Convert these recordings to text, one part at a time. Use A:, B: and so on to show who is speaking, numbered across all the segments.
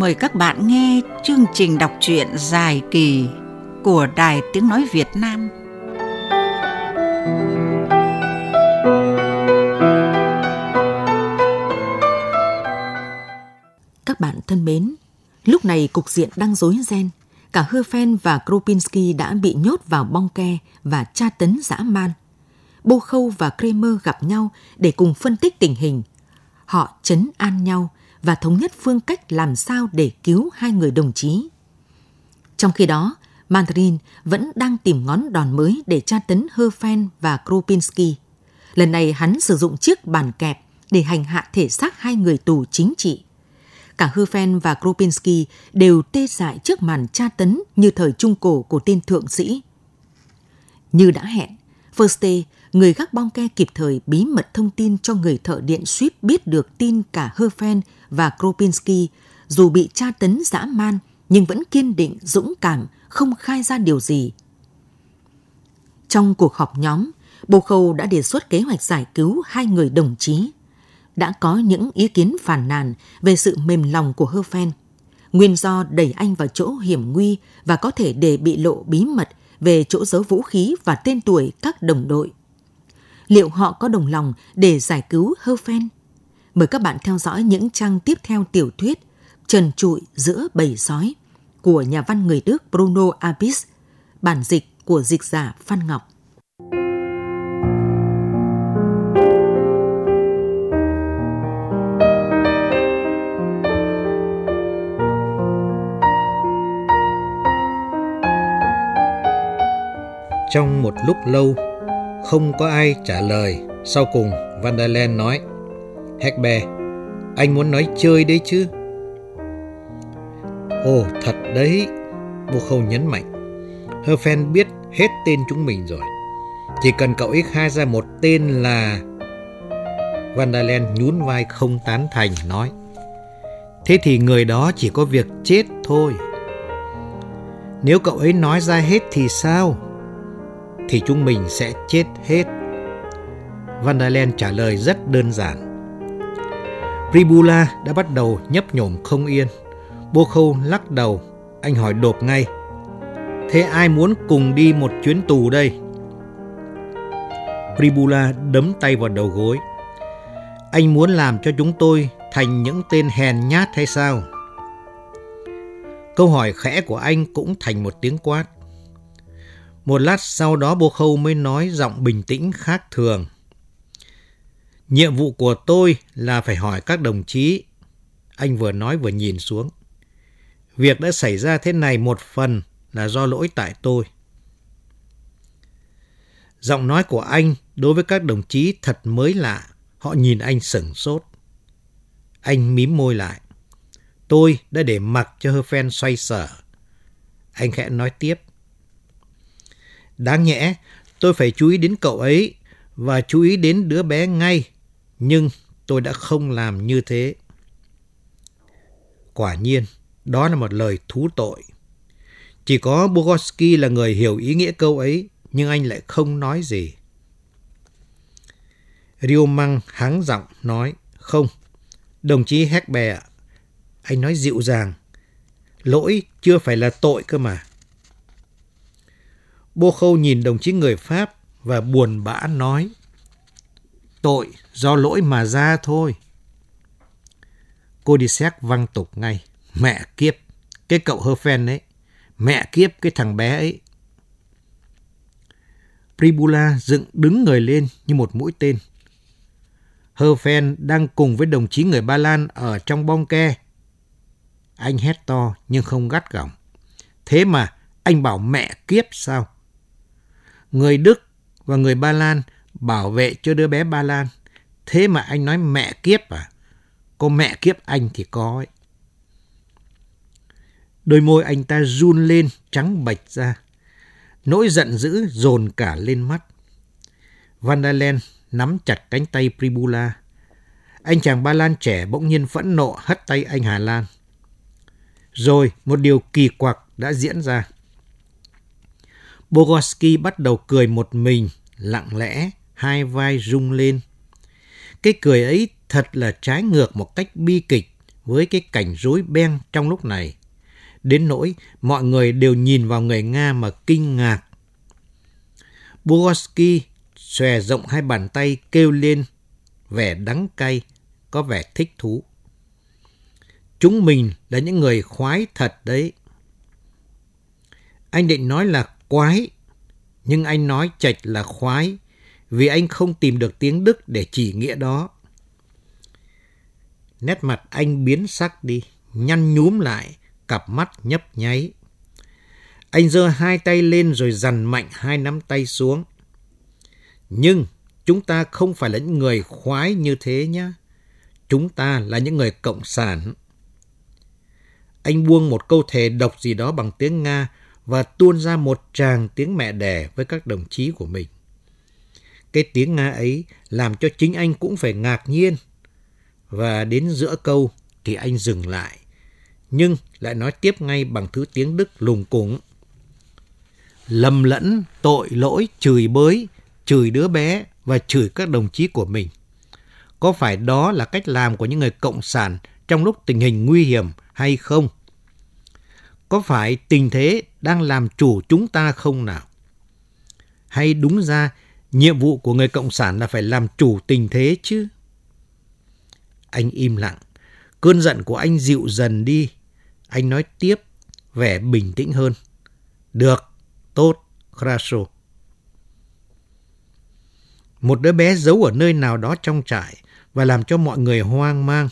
A: mời các bạn nghe chương trình đọc truyện dài kỳ của Đài Tiếng Nói Việt Nam.
B: Các bạn thân mến, lúc này cục diện đang rối ren. Cả Herfen và Kropinski đã bị nhốt vào bong ke và tra tấn dã man. Bô Khâu và Kramer gặp nhau để cùng phân tích tình hình. Họ chấn an nhau và thống nhất phương cách làm sao để cứu hai người đồng chí. Trong khi đó, Mandarin vẫn đang tìm ngón đòn mới để tra tấn Herfen và Kropinski. Lần này hắn sử dụng chiếc bàn kẹp để hành hạ thể xác hai người tù chính trị. Cả Herfen và Kropinski đều tê dại trước màn tra tấn như thời trung cổ của tên thượng sĩ. Như đã hẹn, Firste, người gác bong ke kịp thời bí mật thông tin cho người thợ điện suýp biết được tin cả Herfen và Kropinski dù bị tra tấn dã man nhưng vẫn kiên định, dũng cảm, không khai ra điều gì. Trong cuộc họp nhóm, Bồ Khâu đã đề xuất kế hoạch giải cứu hai người đồng chí. Đã có những ý kiến phản nàn về sự mềm lòng của Herfen, nguyên do đẩy anh vào chỗ hiểm nguy và có thể để bị lộ bí mật về chỗ giấu vũ khí và tên tuổi các đồng đội. Liệu họ có đồng lòng để giải cứu Herfen? Mời các bạn theo dõi những trang tiếp theo tiểu thuyết Trần trụi giữa bầy sói của nhà văn người Đức Bruno Abis, bản dịch của dịch giả Phan Ngọc.
C: Trong một lúc lâu, không có ai trả lời. Sau cùng, Van der Len nói, Hecbe, anh muốn nói chơi đấy chứ? Ồ, thật đấy, Vô Khâu nhấn mạnh. Herfen biết hết tên chúng mình rồi. Chỉ cần cậu ấy khai ra một tên là... Van der nhún vai không tán thành, nói. Thế thì người đó chỉ có việc chết thôi. Nếu cậu ấy nói ra hết thì sao? Thì chúng mình sẽ chết hết. Van der Len trả lời rất đơn giản. Pribula đã bắt đầu nhấp nhổm không yên. Bô Khâu lắc đầu, anh hỏi đột ngay. Thế ai muốn cùng đi một chuyến tù đây? Pribula đấm tay vào đầu gối. Anh muốn làm cho chúng tôi thành những tên hèn nhát hay sao? Câu hỏi khẽ của anh cũng thành một tiếng quát. Một lát sau đó Bô Khâu mới nói giọng bình tĩnh khác thường. Nhiệm vụ của tôi là phải hỏi các đồng chí. Anh vừa nói vừa nhìn xuống. Việc đã xảy ra thế này một phần là do lỗi tại tôi. Giọng nói của anh đối với các đồng chí thật mới lạ. Họ nhìn anh sửng sốt. Anh mím môi lại. Tôi đã để mặc cho Herfen xoay sở. Anh khẽ nói tiếp. Đáng nhẽ, tôi phải chú ý đến cậu ấy và chú ý đến đứa bé ngay nhưng tôi đã không làm như thế. Quả nhiên, đó là một lời thú tội. Chỉ có Bogoski là người hiểu ý nghĩa câu ấy, nhưng anh lại không nói gì. Rio Măng háng giọng nói, không, đồng chí Heckbe ạ. Anh nói dịu dàng, lỗi chưa phải là tội cơ mà. Bô Khâu nhìn đồng chí người Pháp và buồn bã nói, Tội do lỗi mà ra thôi. Cô đi xét văng tục ngay. Mẹ kiếp, cái cậu hơ phen ấy. Mẹ kiếp cái thằng bé ấy. Pribula dựng đứng người lên như một mũi tên. Hơ phen đang cùng với đồng chí người Ba Lan ở trong bong ke. Anh hét to nhưng không gắt gỏng. Thế mà anh bảo mẹ kiếp sao? Người Đức và người Ba Lan bảo vệ cho đứa bé Ba Lan. Thế mà anh nói mẹ kiếp à? Có mẹ kiếp anh thì có ấy. Đôi môi anh ta run lên, trắng bạch ra. Nỗi giận dữ dồn cả lên mắt. Van der nắm chặt cánh tay Pribula. Anh chàng Ba Lan trẻ bỗng nhiên phẫn nộ hất tay anh Hà Lan. Rồi một điều kỳ quặc đã diễn ra. Bogoski bắt đầu cười một mình, lặng lẽ, hai vai rung lên. Cái cười ấy thật là trái ngược một cách bi kịch với cái cảnh rối beng trong lúc này. Đến nỗi mọi người đều nhìn vào người Nga mà kinh ngạc. Bogoski xòe rộng hai bàn tay kêu lên vẻ đắng cay, có vẻ thích thú. Chúng mình là những người khoái thật đấy. Anh định nói là quái, nhưng anh nói chạch là khoái, vì anh không tìm được tiếng Đức để chỉ nghĩa đó. Nét mặt anh biến sắc đi, nhăn nhúm lại, cặp mắt nhấp nháy. Anh giơ hai tay lên rồi dằn mạnh hai nắm tay xuống. Nhưng chúng ta không phải là những người khoái như thế nhé. Chúng ta là những người cộng sản. Anh buông một câu thề độc gì đó bằng tiếng Nga và tuôn ra một tràng tiếng mẹ đẻ với các đồng chí của mình. Cái tiếng Nga ấy làm cho chính anh cũng phải ngạc nhiên. Và đến giữa câu thì anh dừng lại, nhưng lại nói tiếp ngay bằng thứ tiếng Đức lùng củng. Lầm lẫn, tội lỗi, chửi bới, chửi đứa bé và chửi các đồng chí của mình. Có phải đó là cách làm của những người cộng sản trong lúc tình hình nguy hiểm hay không? Có phải tình thế đang làm chủ chúng ta không nào? Hay đúng ra nhiệm vụ của người cộng sản là phải làm chủ tình thế chứ? Anh im lặng. Cơn giận của anh dịu dần đi. Anh nói tiếp, vẻ bình tĩnh hơn. Được, tốt, Kraso. Một đứa bé giấu ở nơi nào đó trong trại và làm cho mọi người hoang mang.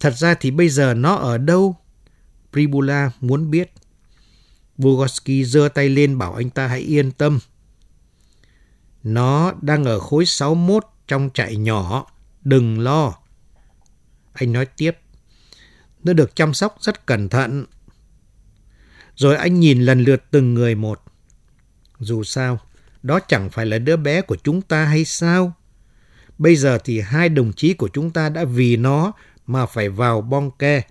C: Thật ra thì bây giờ nó ở đâu? Pribula muốn biết. Vygotsky giơ tay lên bảo anh ta hãy yên tâm. Nó đang ở khối 61 trong trại nhỏ. Đừng lo. Anh nói tiếp. Nó được chăm sóc rất cẩn thận. Rồi anh nhìn lần lượt từng người một. Dù sao, đó chẳng phải là đứa bé của chúng ta hay sao? Bây giờ thì hai đồng chí của chúng ta đã vì nó mà phải vào bong ke.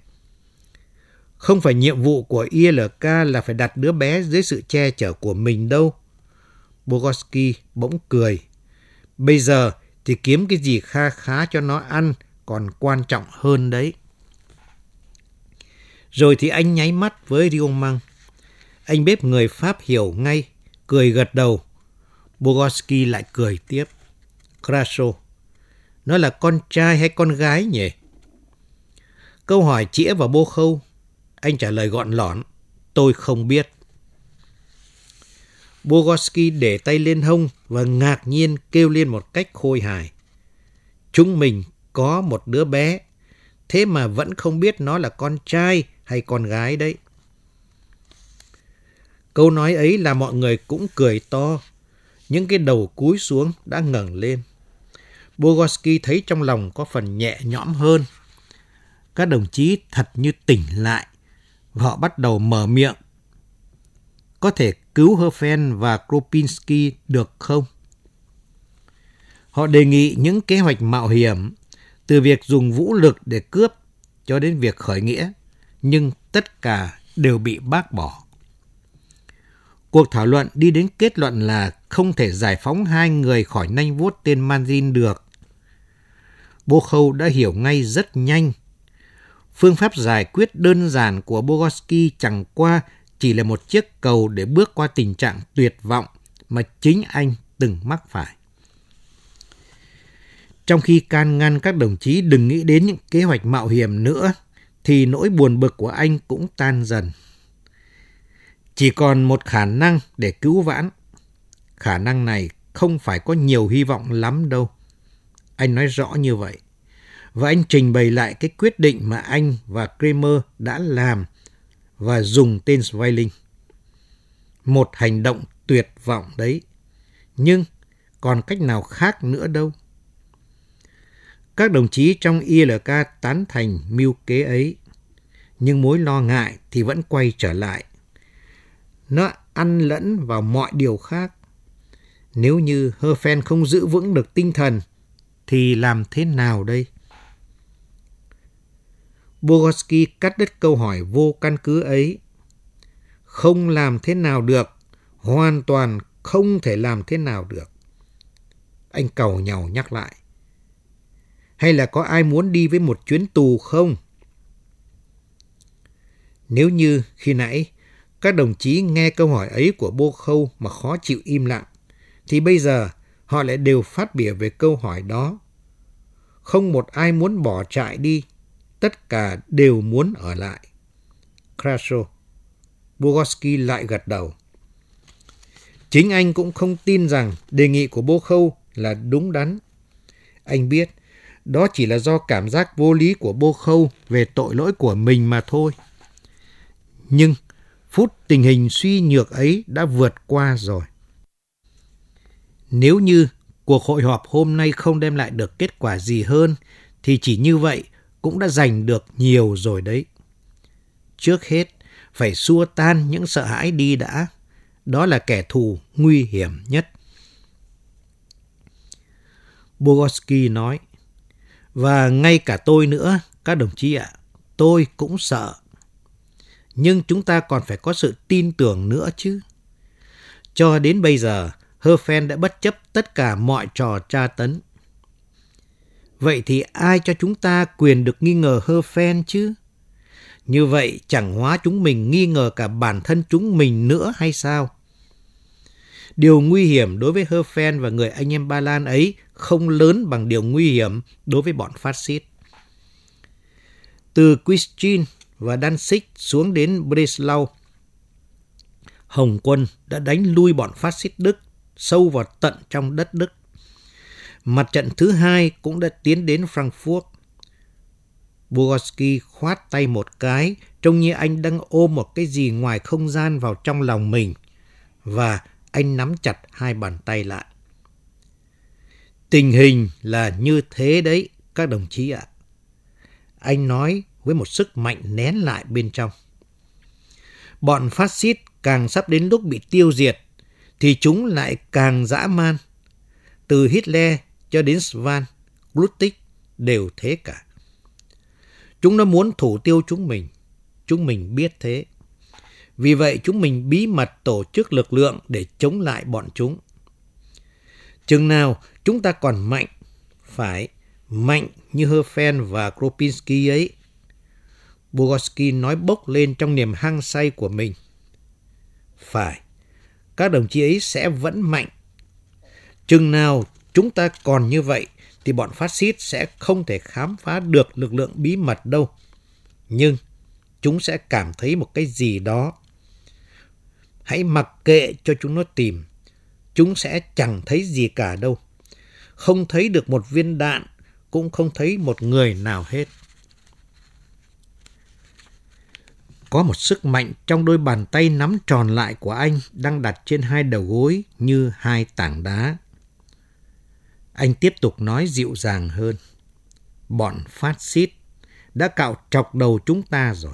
C: Không phải nhiệm vụ của ILK là phải đặt đứa bé dưới sự che chở của mình đâu. Bogoski bỗng cười. Bây giờ thì kiếm cái gì kha khá cho nó ăn còn quan trọng hơn đấy. Rồi thì anh nháy mắt với Riomang. Anh bếp người Pháp hiểu ngay, cười gật đầu. Bogoski lại cười tiếp. Kraso, nó là con trai hay con gái nhỉ? Câu hỏi chĩa vào bô khâu. Anh trả lời gọn lỏn. Tôi không biết. Bogoski để tay lên hông và ngạc nhiên kêu lên một cách khôi hài. Chúng mình có một đứa bé, thế mà vẫn không biết nó là con trai hay con gái đấy. Câu nói ấy là mọi người cũng cười to, những cái đầu cúi xuống đã ngẩng lên. Bogoski thấy trong lòng có phần nhẹ nhõm hơn. Các đồng chí thật như tỉnh lại, và họ bắt đầu mở miệng. Có thể cứu Herfen và Kropinski được không? Họ đề nghị những kế hoạch mạo hiểm từ việc dùng vũ lực để cướp cho đến việc khởi nghĩa, nhưng tất cả đều bị bác bỏ. Cuộc thảo luận đi đến kết luận là không thể giải phóng hai người khỏi nanh vuốt tên Manzin được. Bô Khâu đã hiểu ngay rất nhanh. Phương pháp giải quyết đơn giản của Bogoski chẳng qua chỉ là một chiếc cầu để bước qua tình trạng tuyệt vọng mà chính anh từng mắc phải. Trong khi can ngăn các đồng chí đừng nghĩ đến những kế hoạch mạo hiểm nữa, thì nỗi buồn bực của anh cũng tan dần. Chỉ còn một khả năng để cứu vãn. Khả năng này không phải có nhiều hy vọng lắm đâu. Anh nói rõ như vậy. Và anh trình bày lại cái quyết định mà anh và Kramer đã làm và dùng tên Zweiling. Một hành động tuyệt vọng đấy. Nhưng còn cách nào khác nữa đâu. Các đồng chí trong ILK tán thành mưu kế ấy, nhưng mối lo ngại thì vẫn quay trở lại. Nó ăn lẫn vào mọi điều khác. Nếu như Herfen không giữ vững được tinh thần, thì làm thế nào đây? Bogoski cắt đứt câu hỏi vô căn cứ ấy. Không làm thế nào được, hoàn toàn không thể làm thế nào được. Anh cầu nhau nhắc lại. Hay là có ai muốn đi với một chuyến tù không? Nếu như khi nãy các đồng chí nghe câu hỏi ấy của Bô Khâu mà khó chịu im lặng, thì bây giờ họ lại đều phát biểu về câu hỏi đó. Không một ai muốn bỏ trại đi, tất cả đều muốn ở lại. Krasov, Bogoski lại gật đầu. Chính anh cũng không tin rằng đề nghị của Bô Khâu là đúng đắn. Anh biết đó chỉ là do cảm giác vô lý của Bô Khâu về tội lỗi của mình mà thôi. Nhưng phút tình hình suy nhược ấy đã vượt qua rồi. Nếu như cuộc hội họp hôm nay không đem lại được kết quả gì hơn, thì chỉ như vậy cũng đã giành được nhiều rồi đấy. Trước hết, phải xua tan những sợ hãi đi đã. Đó là kẻ thù nguy hiểm nhất. Bogoski nói, và ngay cả tôi nữa, các đồng chí ạ, tôi cũng sợ. Nhưng chúng ta còn phải có sự tin tưởng nữa chứ. Cho đến bây giờ, Herfen đã bất chấp tất cả mọi trò tra tấn. Vậy thì ai cho chúng ta quyền được nghi ngờ Herfen chứ? Như vậy chẳng hóa chúng mình nghi ngờ cả bản thân chúng mình nữa hay sao? Điều nguy hiểm đối với Herfen và người anh em Ba Lan ấy không lớn bằng điều nguy hiểm đối với bọn phát xít. Từ Quistin và Danzig xuống đến Breslau, Hồng quân đã đánh lui bọn phát xít Đức sâu vào tận trong đất Đức. Mặt trận thứ hai cũng đã tiến đến Frankfurt. Bogoski khoát tay một cái, trông như anh đang ôm một cái gì ngoài không gian vào trong lòng mình. Và anh nắm chặt hai bàn tay lại. Tình hình là như thế đấy, các đồng chí ạ. Anh nói với một sức mạnh nén lại bên trong. Bọn phát xít càng sắp đến lúc bị tiêu diệt, thì chúng lại càng dã man. Từ Hitler cho đến Svan, Glutik đều thế cả. Chúng nó muốn thủ tiêu chúng mình. Chúng mình biết thế. Vì vậy chúng mình bí mật tổ chức lực lượng để chống lại bọn chúng. Chừng nào chúng ta còn mạnh, phải mạnh như Herfen và Kropinski ấy. Bogoski nói bốc lên trong niềm hăng say của mình. Phải, các đồng chí ấy sẽ vẫn mạnh. Chừng nào chúng ta còn như vậy thì bọn phát xít sẽ không thể khám phá được lực lượng bí mật đâu. Nhưng chúng sẽ cảm thấy một cái gì đó. Hãy mặc kệ cho chúng nó tìm. Chúng sẽ chẳng thấy gì cả đâu. Không thấy được một viên đạn, cũng không thấy một người nào hết. Có một sức mạnh trong đôi bàn tay nắm tròn lại của anh đang đặt trên hai đầu gối như hai tảng đá. Anh tiếp tục nói dịu dàng hơn. Bọn phát xít đã cạo trọc đầu chúng ta rồi.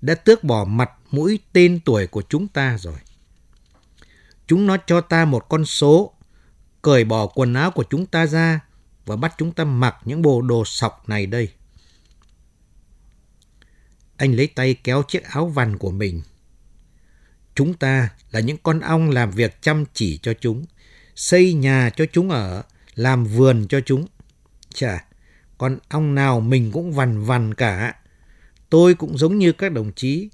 C: Đã tước bỏ mặt mũi tên tuổi của chúng ta rồi. Chúng nó cho ta một con số, cởi bỏ quần áo của chúng ta ra và bắt chúng ta mặc những bộ đồ sọc này đây. Anh lấy tay kéo chiếc áo vằn của mình. Chúng ta là những con ong làm việc chăm chỉ cho chúng, xây nhà cho chúng ở, làm vườn cho chúng. Chà, con ong nào mình cũng vằn vằn cả. Tôi cũng giống như các đồng chí,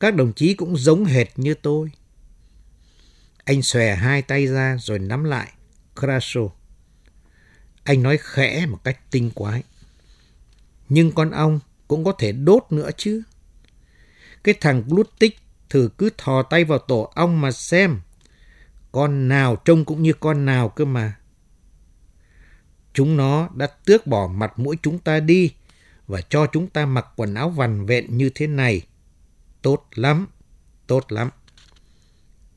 C: các đồng chí cũng giống hệt như tôi. Anh xòe hai tay ra rồi nắm lại. Craso. Anh nói khẽ một cách tinh quái. Nhưng con ong cũng có thể đốt nữa chứ. Cái thằng Glutik thử cứ thò tay vào tổ ong mà xem. Con nào trông cũng như con nào cơ mà. Chúng nó đã tước bỏ mặt mũi chúng ta đi và cho chúng ta mặc quần áo vằn vẹn như thế này. Tốt lắm, tốt lắm.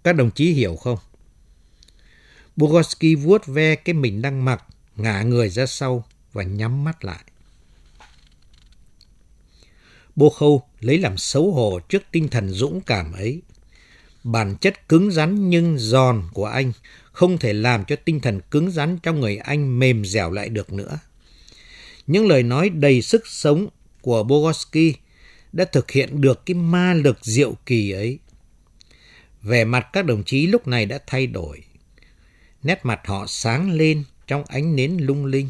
C: Các đồng chí hiểu không? Bogoski vuốt ve cái mình đang mặc, ngả người ra sau và nhắm mắt lại. Bô Khâu lấy làm xấu hổ trước tinh thần dũng cảm ấy. Bản chất cứng rắn nhưng giòn của anh không thể làm cho tinh thần cứng rắn trong người anh mềm dẻo lại được nữa. Những lời nói đầy sức sống của Bogoski đã thực hiện được cái ma lực diệu kỳ ấy. Vẻ mặt các đồng chí lúc này đã thay đổi. Nét mặt họ sáng lên trong ánh nến lung linh.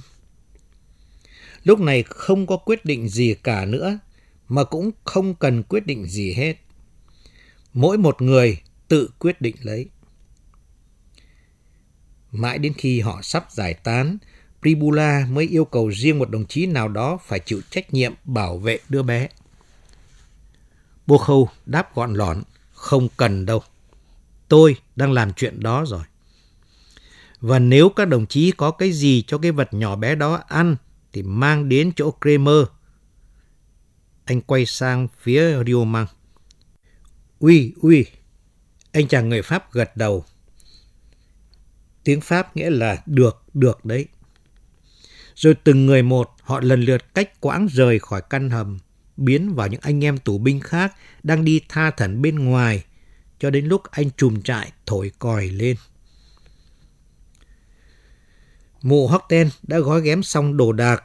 C: Lúc này không có quyết định gì cả nữa, mà cũng không cần quyết định gì hết. Mỗi một người tự quyết định lấy. Mãi đến khi họ sắp giải tán, Pribula mới yêu cầu riêng một đồng chí nào đó phải chịu trách nhiệm bảo vệ đứa bé. Bô Khâu đáp gọn lỏn, không cần đâu. Tôi đang làm chuyện đó rồi. Và nếu các đồng chí có cái gì cho cái vật nhỏ bé đó ăn thì mang đến chỗ Kramer. Anh quay sang phía Riomang. Ui, ui. Anh chàng người Pháp gật đầu. Tiếng Pháp nghĩa là được, được đấy. Rồi từng người một, họ lần lượt cách quãng rời khỏi căn hầm, biến vào những anh em tù binh khác đang đi tha thần bên ngoài, cho đến lúc anh trùm trại thổi còi lên. Mụ Horten đã gói ghém xong đồ đạc,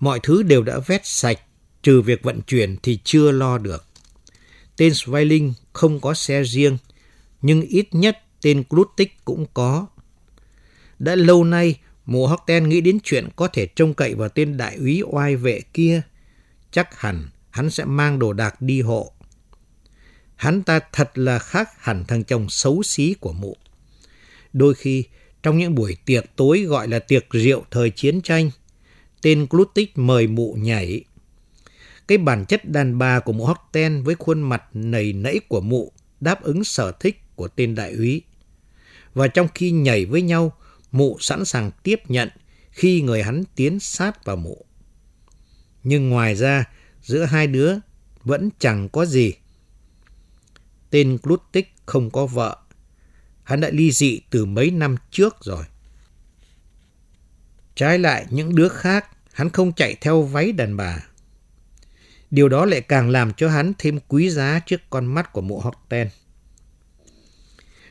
C: mọi thứ đều đã vét sạch, trừ việc vận chuyển thì chưa lo được. Tên Sveiling không có xe riêng, nhưng ít nhất tên Klutik cũng có. Đã lâu nay, mụ Horten nghĩ đến chuyện có thể trông cậy vào tên đại úy oai vệ kia. Chắc hẳn hắn sẽ mang đồ đạc đi hộ. Hắn ta thật là khác hẳn thằng chồng xấu xí của mụ. Đôi khi, trong những buổi tiệc tối gọi là tiệc rượu thời chiến tranh, tên Klutik mời mụ nhảy. Cái bản chất đàn bà của mụ Horten với khuôn mặt nầy nẫy của mụ đáp ứng sở thích của tên đại úy. Và trong khi nhảy với nhau, mụ sẵn sàng tiếp nhận khi người hắn tiến sát vào mụ. Nhưng ngoài ra, giữa hai đứa vẫn chẳng có gì. Tên Klutik không có vợ. Hắn đã ly dị từ mấy năm trước rồi. Trái lại những đứa khác, hắn không chạy theo váy đàn bà. Điều đó lại càng làm cho hắn thêm quý giá trước con mắt của mụ Horten.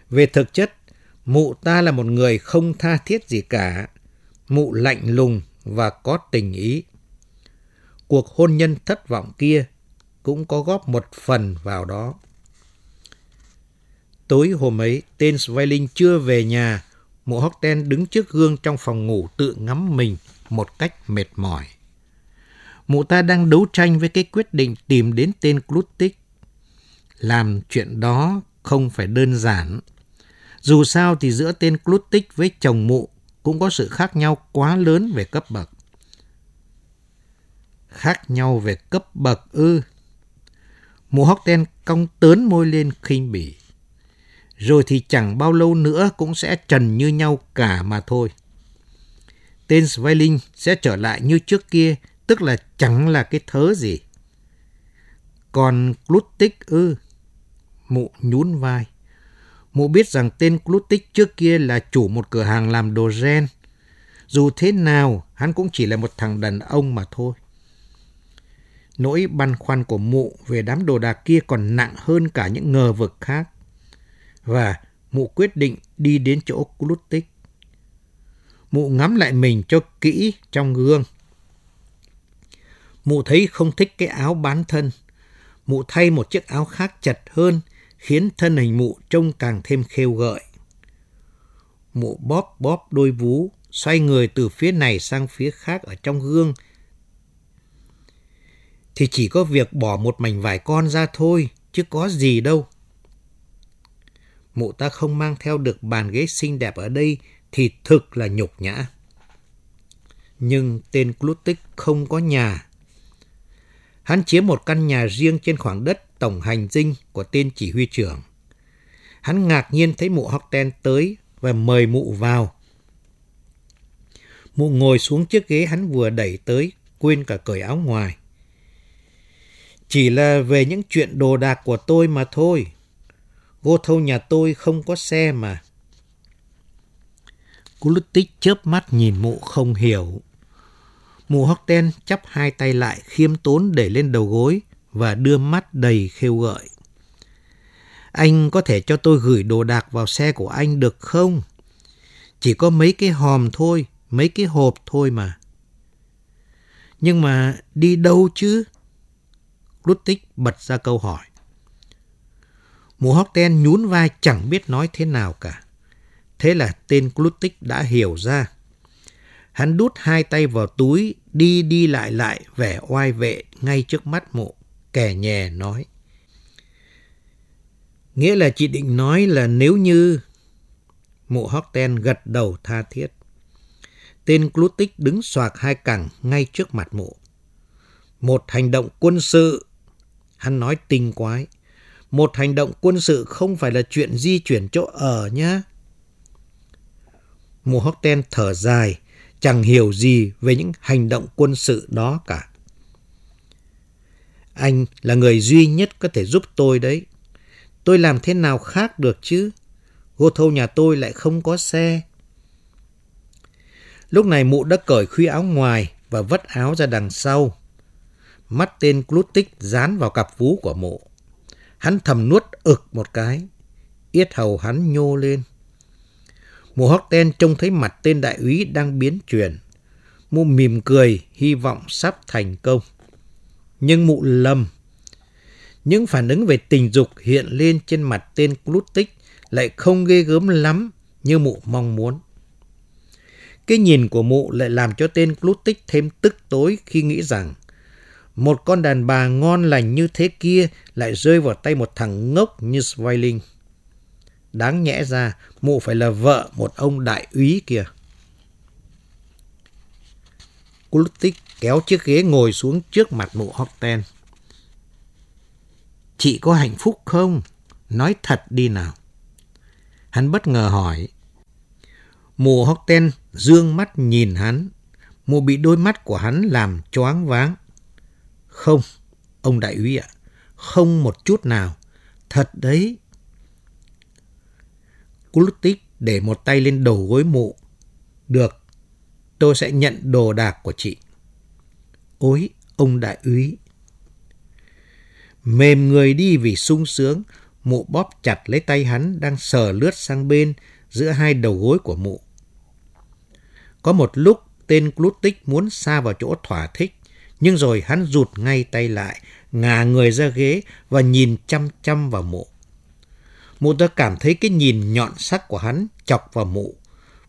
C: Về thực chất, mụ ta là một người không tha thiết gì cả. Mụ lạnh lùng và có tình ý. Cuộc hôn nhân thất vọng kia cũng có góp một phần vào đó. Tối hôm ấy, tên Sveiling chưa về nhà, mụ Horten đứng trước gương trong phòng ngủ tự ngắm mình một cách mệt mỏi. Mụ ta đang đấu tranh với cái quyết định tìm đến tên Klutik. Làm chuyện đó không phải đơn giản. Dù sao thì giữa tên Klutik với chồng mụ cũng có sự khác nhau quá lớn về cấp bậc. Khác nhau về cấp bậc ư. Mụ Horten cong tớn môi lên khinh bỉ rồi thì chẳng bao lâu nữa cũng sẽ trần như nhau cả mà thôi. Tên Sveiling sẽ trở lại như trước kia, tức là chẳng là cái thớ gì. Còn Clutic ư? Mụ nhún vai. Mụ biết rằng tên Clutic trước kia là chủ một cửa hàng làm đồ gen. Dù thế nào, hắn cũng chỉ là một thằng đàn ông mà thôi. Nỗi băn khoăn của mụ về đám đồ đạc kia còn nặng hơn cả những ngờ vực khác và mụ quyết định đi đến chỗ Clutic. Mụ ngắm lại mình cho kỹ trong gương. Mụ thấy không thích cái áo bán thân. Mụ thay một chiếc áo khác chật hơn, khiến thân hình mụ trông càng thêm khêu gợi. Mụ bóp bóp đôi vú, xoay người từ phía này sang phía khác ở trong gương. Thì chỉ có việc bỏ một mảnh vải con ra thôi, chứ có gì đâu mụ ta không mang theo được bàn ghế xinh đẹp ở đây thì thực là nhục nhã. Nhưng tên Clutic không có nhà. Hắn chiếm một căn nhà riêng trên khoảng đất tổng hành dinh của tên chỉ huy trưởng. Hắn ngạc nhiên thấy mụ Horten tới và mời mụ vào. Mụ ngồi xuống chiếc ghế hắn vừa đẩy tới, quên cả cởi áo ngoài. Chỉ là về những chuyện đồ đạc của tôi mà thôi. Vô thâu nhà tôi không có xe mà. Cú lứt tích chớp mắt nhìn mụ không hiểu. Mụ Horten chắp hai tay lại khiêm tốn để lên đầu gối và đưa mắt đầy khêu gợi. Anh có thể cho tôi gửi đồ đạc vào xe của anh được không? Chỉ có mấy cái hòm thôi, mấy cái hộp thôi mà. Nhưng mà đi đâu chứ? Rút tích bật ra câu hỏi. Mụ hóc đen nhún vai chẳng biết nói thế nào cả. Thế là tên Klutik đã hiểu ra. Hắn đút hai tay vào túi, đi đi lại lại vẻ oai vệ ngay trước mắt mụ, kẻ nhè nói. Nghĩa là chị định nói là nếu như... Mụ Ten gật đầu tha thiết. Tên Clutic đứng soạc hai cẳng ngay trước mặt mụ. Một hành động quân sự. Hắn nói tinh quái. Một hành động quân sự không phải là chuyện di chuyển chỗ ở nhá. Mụ Ten thở dài, chẳng hiểu gì về những hành động quân sự đó cả. Anh là người duy nhất có thể giúp tôi đấy. Tôi làm thế nào khác được chứ? Gô thâu nhà tôi lại không có xe. Lúc này mụ đã cởi khuy áo ngoài và vất áo ra đằng sau. Mắt tên Clutic dán vào cặp vú của mụ. Hắn thầm nuốt ực một cái. Yết hầu hắn nhô lên. Mụ Horten trông thấy mặt tên đại úy đang biến chuyển. Mụ mỉm cười, hy vọng sắp thành công. Nhưng mụ lầm. Những phản ứng về tình dục hiện lên trên mặt tên Clutic lại không ghê gớm lắm như mụ mong muốn. Cái nhìn của mụ lại làm cho tên Clutic thêm tức tối khi nghĩ rằng một con đàn bà ngon lành như thế kia lại rơi vào tay một thằng ngốc như Swiling. Đáng nhẽ ra, mụ phải là vợ một ông đại úy kìa. Clutic kéo chiếc ghế ngồi xuống trước mặt mụ Horten. Chị có hạnh phúc không? Nói thật đi nào. Hắn bất ngờ hỏi. Mụ Horten dương mắt nhìn hắn. Mụ bị đôi mắt của hắn làm choáng váng. Không, ông đại úy ạ. Không một chút nào. Thật đấy. Clutic để một tay lên đầu gối mụ. Được, tôi sẽ nhận đồ đạc của chị. Ôi, ông đại úy. Mềm người đi vì sung sướng, mụ bóp chặt lấy tay hắn đang sờ lướt sang bên giữa hai đầu gối của mụ. Có một lúc tên Clutic muốn xa vào chỗ thỏa thích, nhưng rồi hắn rụt ngay tay lại, ngả người ra ghế và nhìn chăm chăm vào mụ. Mụ ta cảm thấy cái nhìn nhọn sắc của hắn chọc vào mụ,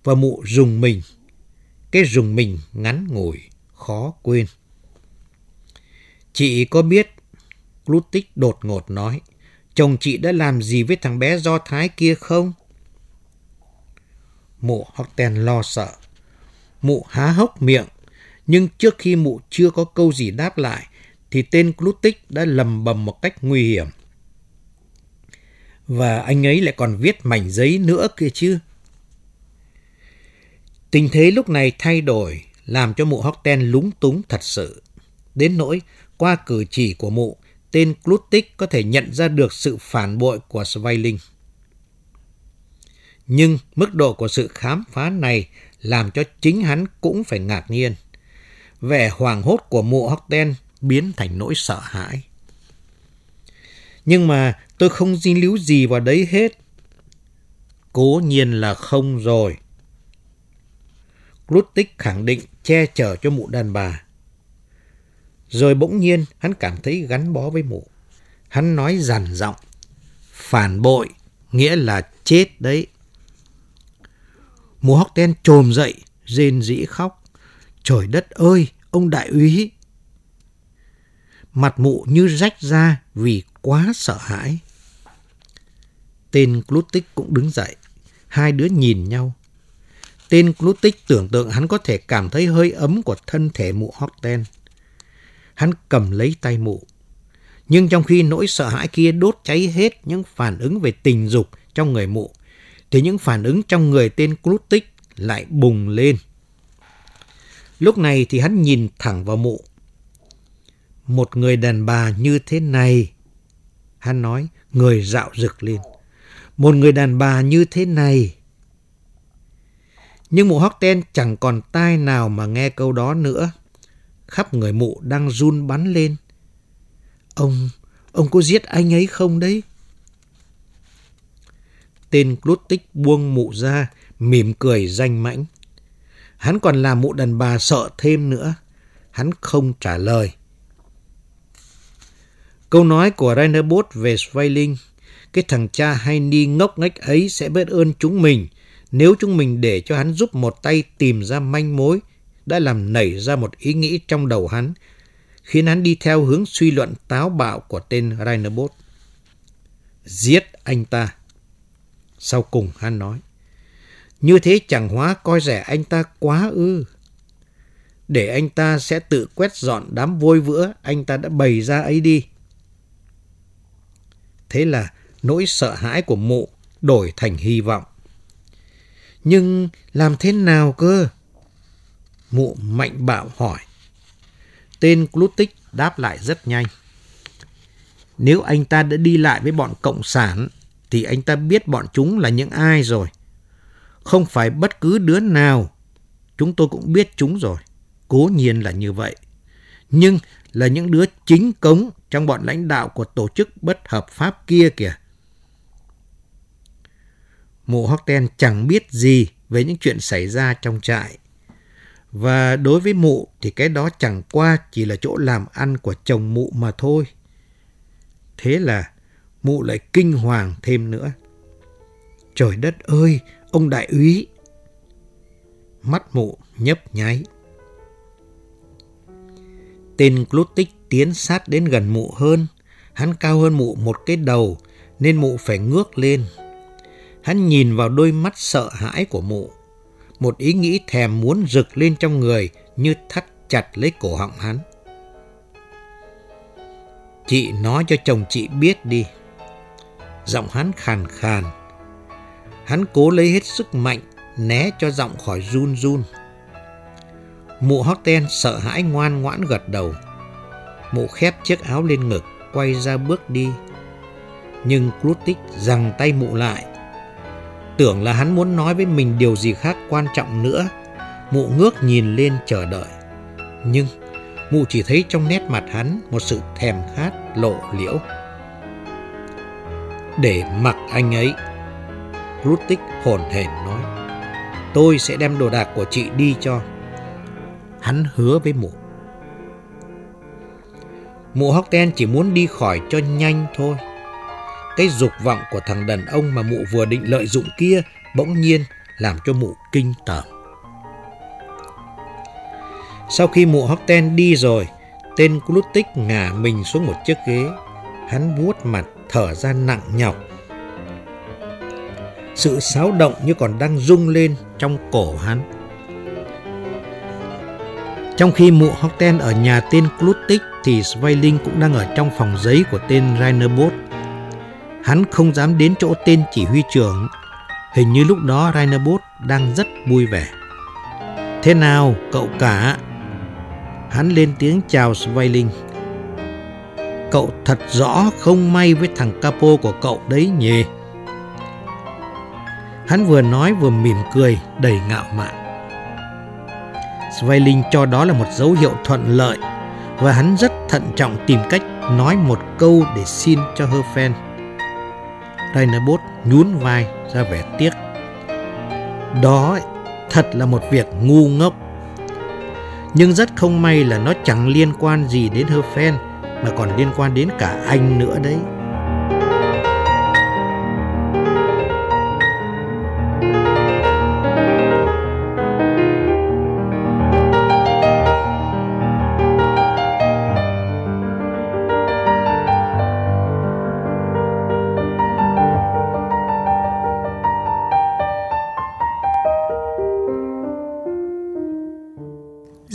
C: và mụ rùng mình. Cái rùng mình ngắn ngủi, khó quên. Chị có biết, Glutic đột ngột nói, chồng chị đã làm gì với thằng bé Do Thái kia không? Mụ Horten lo sợ. Mụ há hốc miệng, nhưng trước khi mụ chưa có câu gì đáp lại, thì tên Glutic đã lầm bầm một cách nguy hiểm. Và anh ấy lại còn viết mảnh giấy nữa kia chứ. Tình thế lúc này thay đổi, làm cho mụ Horten lúng túng thật sự. Đến nỗi, qua cử chỉ của mụ, tên Clutic có thể nhận ra được sự phản bội của Sveiling. Nhưng mức độ của sự khám phá này làm cho chính hắn cũng phải ngạc nhiên. Vẻ hoàng hốt của mụ Horten biến thành nỗi sợ hãi. Nhưng mà tôi không dính líu gì vào đấy hết. Cố nhiên là không rồi. Glutik khẳng định che chở cho mụ đàn bà. Rồi bỗng nhiên hắn cảm thấy gắn bó với mụ. Hắn nói dằn giọng. Phản bội nghĩa là chết đấy. Mụ hóc đen trồm dậy, rên rỉ khóc. Trời đất ơi, ông đại úy! Mặt mụ như rách ra vì quá sợ hãi. Tên Clutic cũng đứng dậy. Hai đứa nhìn nhau. Tên Clutic tưởng tượng hắn có thể cảm thấy hơi ấm của thân thể mụ Horten. Hắn cầm lấy tay mụ. Nhưng trong khi nỗi sợ hãi kia đốt cháy hết những phản ứng về tình dục trong người mụ, thì những phản ứng trong người tên Clutic lại bùng lên. Lúc này thì hắn nhìn thẳng vào mụ. Một người đàn bà như thế này, hắn nói, người dạo rực lên. Một người đàn bà như thế này. Nhưng mụ Horten chẳng còn tai nào mà nghe câu đó nữa. Khắp người mụ đang run bắn lên. Ông, ông có giết anh ấy không đấy? Tên Clutic buông mụ ra, mỉm cười danh mãnh. Hắn còn làm mụ đàn bà sợ thêm nữa. Hắn không trả lời. Câu nói của Rainerbos về Sveiling, cái thằng cha hay ni ngốc nghếch ấy sẽ biết ơn chúng mình nếu chúng mình để cho hắn giúp một tay tìm ra manh mối, đã làm nảy ra một ý nghĩ trong đầu hắn, khiến hắn đi theo hướng suy luận táo bạo của tên Rainerbos. Giết anh ta. Sau cùng hắn nói. Như thế chẳng hóa coi rẻ anh ta quá ư. Để anh ta sẽ tự quét dọn đám vôi vữa anh ta đã bày ra ấy đi. Thế là nỗi sợ hãi của mụ đổi thành hy vọng. Nhưng làm thế nào cơ? Mụ mạnh bạo hỏi. Tên Clutic đáp lại rất nhanh. Nếu anh ta đã đi lại với bọn Cộng sản, thì anh ta biết bọn chúng là những ai rồi. Không phải bất cứ đứa nào, chúng tôi cũng biết chúng rồi. Cố nhiên là như vậy. Nhưng là những đứa chính cống trong bọn lãnh đạo của tổ chức bất hợp pháp kia kìa. Mụ Horten chẳng biết gì về những chuyện xảy ra trong trại. Và đối với mụ thì cái đó chẳng qua chỉ là chỗ làm ăn của chồng mụ mà thôi. Thế là mụ lại kinh hoàng thêm nữa. Trời đất ơi, ông đại úy! Mắt mụ nhấp nháy. Tên Clutic tiến sát đến gần mụ hơn. Hắn cao hơn mụ một cái đầu nên mụ phải ngước lên. Hắn nhìn vào đôi mắt sợ hãi của mụ. Một ý nghĩ thèm muốn rực lên trong người như thắt chặt lấy cổ họng hắn. Chị nói cho chồng chị biết đi. Giọng hắn khàn khàn. Hắn cố lấy hết sức mạnh, né cho giọng khỏi run run. Mụ Horten sợ hãi ngoan ngoãn gật đầu. Mụ khép chiếc áo lên ngực, quay ra bước đi. Nhưng Clutic giằng tay mụ lại. Tưởng là hắn muốn nói với mình điều gì khác quan trọng nữa. Mụ ngước nhìn lên chờ đợi. Nhưng mụ chỉ thấy trong nét mặt hắn một sự thèm khát lộ liễu. Để mặc anh ấy, Rutik hồn hển nói. Tôi sẽ đem đồ đạc của chị đi cho. Hắn hứa với mụ. Mụ Horten chỉ muốn đi khỏi cho nhanh thôi. Cái dục vọng của thằng đàn ông mà mụ vừa định lợi dụng kia bỗng nhiên làm cho mụ kinh tởm. Sau khi mụ Horten đi rồi, tên Klutik ngả mình xuống một chiếc ghế. Hắn vuốt mặt thở ra nặng nhọc. Sự xáo động như còn đang rung lên trong cổ hắn. Trong khi mụ Horten ở nhà tên Klutik thì Sveiling cũng đang ở trong phòng giấy của tên Rainerbos. Hắn không dám đến chỗ tên chỉ huy trưởng. Hình như lúc đó Rainerbos đang rất vui vẻ. Thế nào, cậu cả? Hắn lên tiếng chào Sveiling. Cậu thật rõ không may với thằng capo của cậu đấy nhỉ? Hắn vừa nói vừa mỉm cười đầy ngạo mạn. Sveiling cho đó là một dấu hiệu thuận lợi và hắn rất thận trọng tìm cách nói một câu để xin cho Herfen. Rainerbos nhún vai ra vẻ tiếc. Đó thật là một việc ngu ngốc. Nhưng rất không may là nó chẳng liên quan gì đến Herfen mà còn liên quan đến cả anh nữa đấy.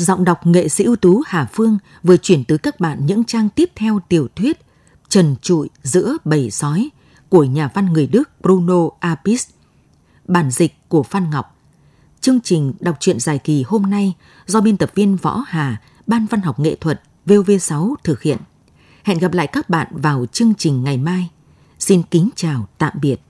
B: Giọng đọc nghệ sĩ ưu tú Hà Phương vừa chuyển tới các bạn những trang tiếp theo tiểu thuyết Trần trụi giữa bầy sói của nhà văn người Đức Bruno Apis. Bản dịch của Phan Ngọc. Chương trình đọc truyện dài kỳ hôm nay do biên tập viên Võ Hà, Ban Văn học Nghệ thuật VV6 thực hiện. Hẹn gặp lại các bạn vào chương trình ngày mai. Xin kính chào tạm biệt.